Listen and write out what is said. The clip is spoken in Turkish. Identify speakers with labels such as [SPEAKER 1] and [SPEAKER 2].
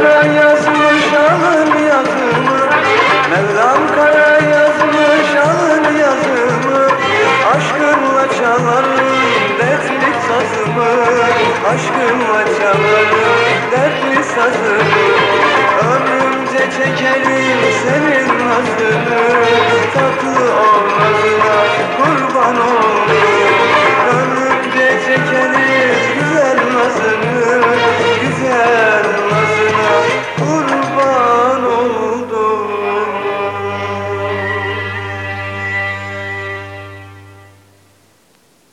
[SPEAKER 1] kara kara yazmış alın yazımı. Aşkınla çalarım dertli sazımı. Aşkınla çalarım dertli sazımı. Ömrümce çekerim senin nazını.